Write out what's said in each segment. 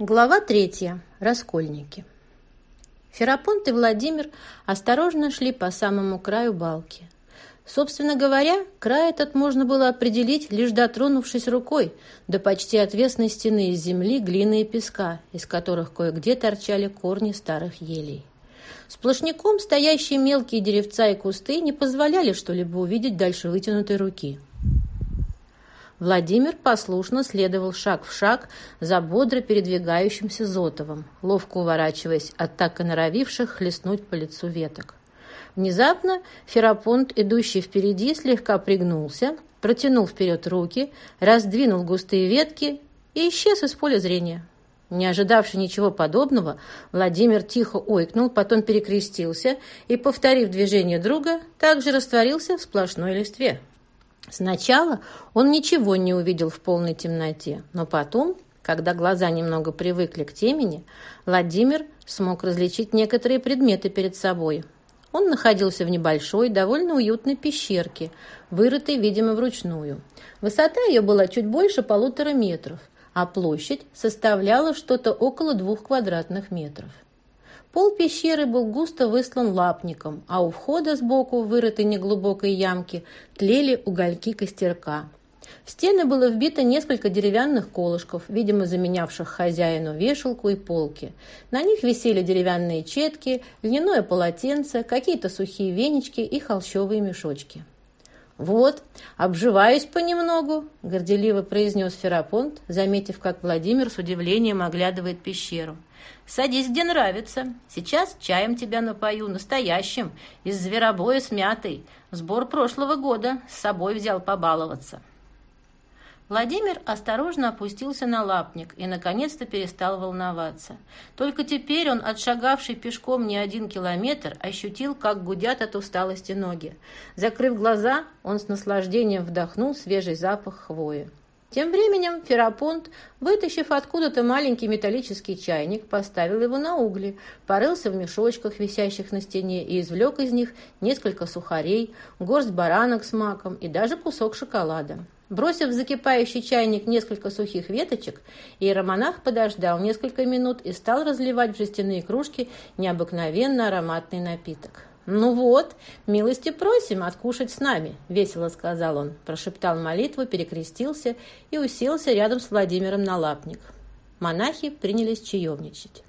Глава третья. Раскольники. Ферапонт и Владимир осторожно шли по самому краю балки. Собственно говоря, край этот можно было определить, лишь дотронувшись рукой до почти отвесной стены из земли, глины и песка, из которых кое-где торчали корни старых елей. Сплошняком стоящие мелкие деревца и кусты не позволяли что-либо увидеть дальше вытянутой руки – Владимир послушно следовал шаг в шаг за бодро передвигающимся Зотовым, ловко уворачиваясь от так и норовивших хлестнуть по лицу веток. Внезапно Ферапонт, идущий впереди, слегка пригнулся, протянул вперед руки, раздвинул густые ветки и исчез из поля зрения. Не ожидавший ничего подобного, Владимир тихо ойкнул, потом перекрестился и, повторив движение друга, также растворился в сплошной листве. Сначала он ничего не увидел в полной темноте, но потом, когда глаза немного привыкли к темени, Владимир смог различить некоторые предметы перед собой. Он находился в небольшой, довольно уютной пещерке, вырытой, видимо, вручную. Высота ее была чуть больше полутора метров, а площадь составляла что-то около двух квадратных метров. Пол пещеры был густо выслан лапником, а у входа сбоку вырытой неглубокой ямке тлели угольки костерка. В стены было вбито несколько деревянных колышков, видимо, заменявших хозяину вешалку и полки. На них висели деревянные четки, льняное полотенце, какие-то сухие венички и холщовые мешочки. «Вот, обживаюсь понемногу», — горделиво произнес Ферапонт, заметив, как Владимир с удивлением оглядывает пещеру. «Садись, где нравится. Сейчас чаем тебя напою, настоящим, из зверобоя с мятой. Сбор прошлого года, с собой взял побаловаться». Владимир осторожно опустился на лапник и, наконец-то, перестал волноваться. Только теперь он, отшагавший пешком не один километр, ощутил, как гудят от усталости ноги. Закрыв глаза, он с наслаждением вдохнул свежий запах хвои. Тем временем Ферапонт, вытащив откуда-то маленький металлический чайник, поставил его на угли, порылся в мешочках, висящих на стене, и извлек из них несколько сухарей, горсть баранок с маком и даже кусок шоколада. Бросив в закипающий чайник несколько сухих веточек, иеромонах подождал несколько минут и стал разливать в жестяные кружки необыкновенно ароматный напиток. «Ну вот, милости просим откушать с нами», — весело сказал он, прошептал молитву, перекрестился и уселся рядом с Владимиром на лапник. Монахи принялись чаевничать.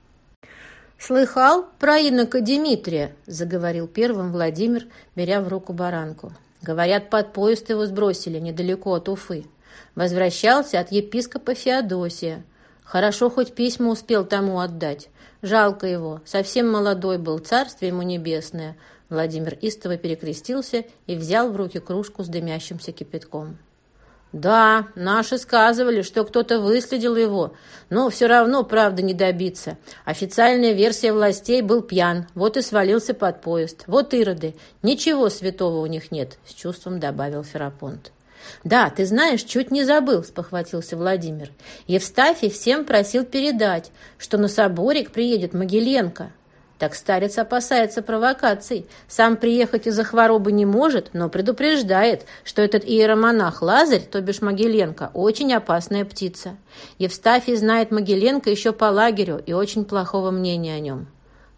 «Слыхал про инока Дмитрия?» — заговорил первым Владимир, беря в руку баранку. Говорят, под поезд его сбросили недалеко от Уфы. Возвращался от епископа Феодосия. Хорошо, хоть письма успел тому отдать. Жалко его, совсем молодой был, царствие ему небесное. Владимир истово перекрестился и взял в руки кружку с дымящимся кипятком. «Да, наши сказывали, что кто-то выследил его, но все равно правда не добиться. Официальная версия властей был пьян, вот и свалился под поезд. Вот ироды, ничего святого у них нет», — с чувством добавил Ферапонт. «Да, ты знаешь, чуть не забыл», — спохватился Владимир. «Евстафий всем просил передать, что на соборик приедет Могиленко. Так старец опасается провокаций. Сам приехать из-за хворобы не может, но предупреждает, что этот иеромонах Лазарь, то бишь Могиленко, очень опасная птица. Евстафий знает Могиленко еще по лагерю и очень плохого мнения о нем.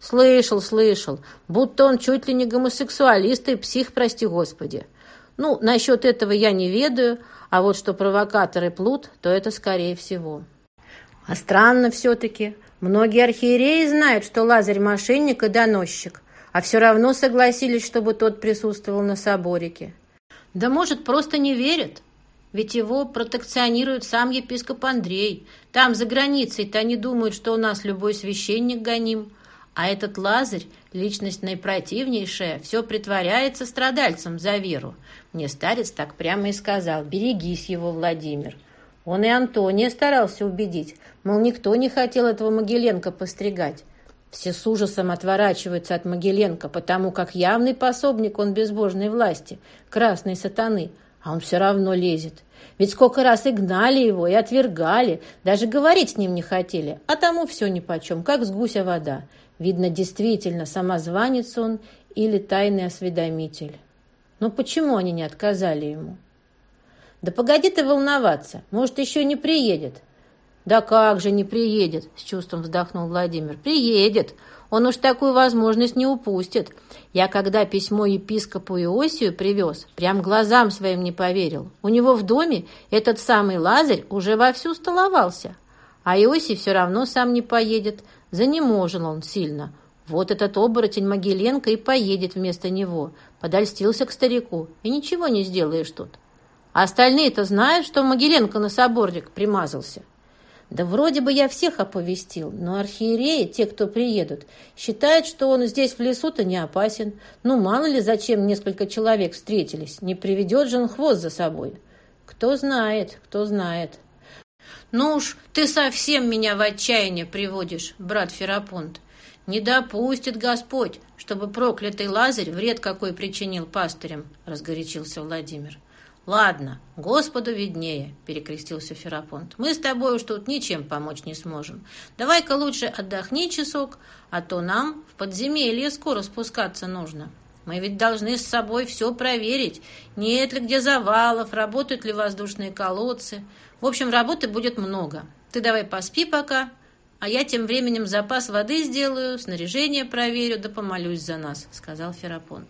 Слышал, слышал, будто он чуть ли не гомосексуалист и псих, прости господи. Ну, насчет этого я не ведаю, а вот что провокаторы плут, то это скорее всего. А странно все-таки. Многие архиереи знают, что Лазарь мошенник и доносчик, а все равно согласились, чтобы тот присутствовал на соборике. Да может, просто не верят? Ведь его протекционирует сам епископ Андрей. Там, за границей-то они думают, что у нас любой священник гоним. А этот Лазарь, личность наипротивнейшая, все притворяется страдальцем за веру. Мне старец так прямо и сказал, берегись его, Владимир. Он и Антония старался убедить, мол, никто не хотел этого Могиленко постригать. Все с ужасом отворачиваются от Могиленко, потому как явный пособник он безбожной власти, красной сатаны, а он все равно лезет. Ведь сколько раз и гнали его, и отвергали, даже говорить с ним не хотели, а тому все нипочем, как с гуся вода. Видно, действительно, самозванец он или тайный осведомитель. Но почему они не отказали ему? «Да погоди ты волноваться, может, еще не приедет». «Да как же не приедет?» – с чувством вздохнул Владимир. «Приедет. Он уж такую возможность не упустит. Я когда письмо епископу Иосию привез, прям глазам своим не поверил. У него в доме этот самый Лазарь уже вовсю столовался. А Иосий все равно сам не поедет. Занеможил он сильно. Вот этот оборотень Могиленко и поедет вместо него. Подольстился к старику. И ничего не сделаешь тут. А остальные-то знают, что Могиленко на соборник примазался. Да вроде бы я всех оповестил, но архиереи, те, кто приедут, считают, что он здесь в лесу-то не опасен. Ну, мало ли, зачем несколько человек встретились. Не приведет же он хвост за собой. Кто знает, кто знает. Ну уж ты совсем меня в отчаяние приводишь, брат Ферапонт. Не допустит Господь, чтобы проклятый Лазарь вред какой причинил пастырям, разгорячился Владимир. «Ладно, Господу виднее», — перекрестился Ферапонт. «Мы с тобой уж тут ничем помочь не сможем. Давай-ка лучше отдохни часок, а то нам в подземелье скоро спускаться нужно. Мы ведь должны с собой все проверить, нет ли где завалов, работают ли воздушные колодцы. В общем, работы будет много. Ты давай поспи пока, а я тем временем запас воды сделаю, снаряжение проверю, да помолюсь за нас», — сказал Ферапонт.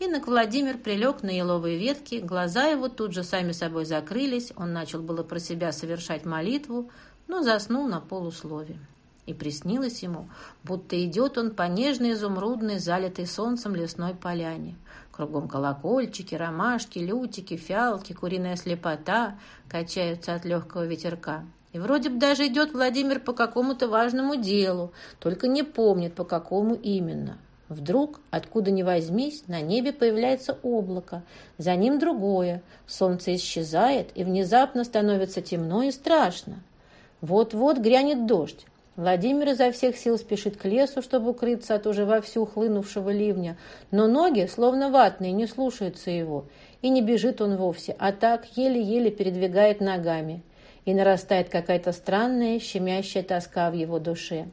Инок Владимир прилег на еловые ветки, глаза его тут же сами собой закрылись, он начал было про себя совершать молитву, но заснул на полуслове. И приснилось ему, будто идет он по нежной изумрудной, залитой солнцем лесной поляне. Кругом колокольчики, ромашки, лютики, фиалки, куриная слепота качаются от легкого ветерка. И вроде бы даже идет Владимир по какому-то важному делу, только не помнит, по какому именно. Вдруг, откуда ни возьмись, на небе появляется облако, за ним другое, солнце исчезает, и внезапно становится темно и страшно. Вот-вот грянет дождь. Владимир изо всех сил спешит к лесу, чтобы укрыться от уже вовсю хлынувшего ливня, но ноги, словно ватные, не слушаются его, и не бежит он вовсе, а так еле-еле передвигает ногами и нарастает какая-то странная, щемящая тоска в его душе.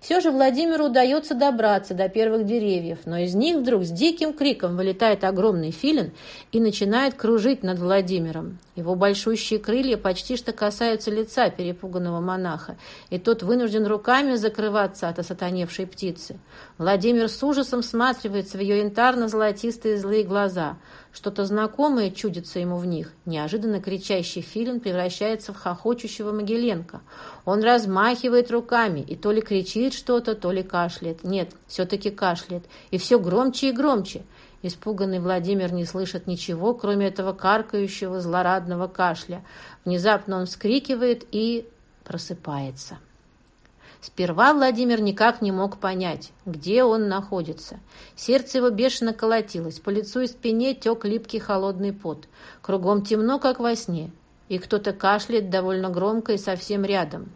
Все же Владимиру удается добраться до первых деревьев, но из них вдруг с диким криком вылетает огромный филин и начинает кружить над Владимиром. Его большущие крылья почти что касаются лица перепуганного монаха, и тот вынужден руками закрываться от осатаневшей птицы. Владимир с ужасом всматривается в ее янтарно-золотистые злые глаза. Что-то знакомое чудится ему в них. Неожиданно кричащий филин превращается в хохочущего Могиленко. Он размахивает руками и то ли кричит что-то, то ли кашляет. Нет, все-таки кашляет. И все громче и громче. Испуганный Владимир не слышит ничего, кроме этого каркающего злорадного кашля. Внезапно он вскрикивает и просыпается. Сперва Владимир никак не мог понять, где он находится. Сердце его бешено колотилось, по лицу и спине тек липкий холодный пот. Кругом темно, как во сне, и кто-то кашляет довольно громко и совсем рядом.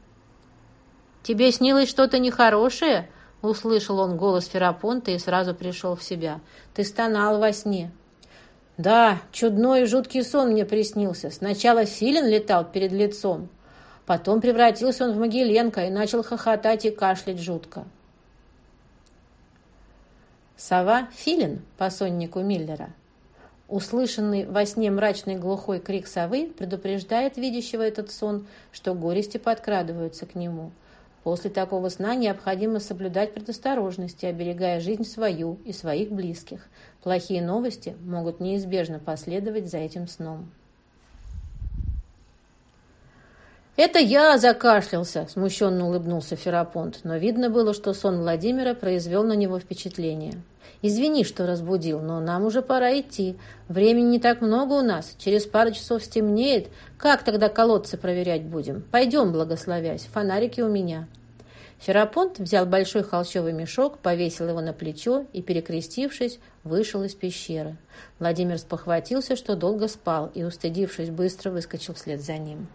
«Тебе снилось что-то нехорошее?» Услышал он голос Ферапонта и сразу пришел в себя. «Ты стонал во сне». «Да, чудной и жуткий сон мне приснился. Сначала филин летал перед лицом, потом превратился он в Могиленко и начал хохотать и кашлять жутко». Сова – филин по соннику Миллера. Услышанный во сне мрачный глухой крик совы предупреждает видящего этот сон, что горести подкрадываются к нему – После такого сна необходимо соблюдать предосторожности, оберегая жизнь свою и своих близких. Плохие новости могут неизбежно последовать за этим сном. «Это я закашлялся!» – смущенно улыбнулся Ферапонт, но видно было, что сон Владимира произвел на него впечатление. «Извини, что разбудил, но нам уже пора идти. Времени не так много у нас. Через пару часов стемнеет. Как тогда колодцы проверять будем? Пойдем, благословясь. Фонарики у меня». Ферапонт взял большой холщовый мешок, повесил его на плечо и, перекрестившись, вышел из пещеры. Владимир спохватился, что долго спал, и, устыдившись, быстро выскочил вслед за ним.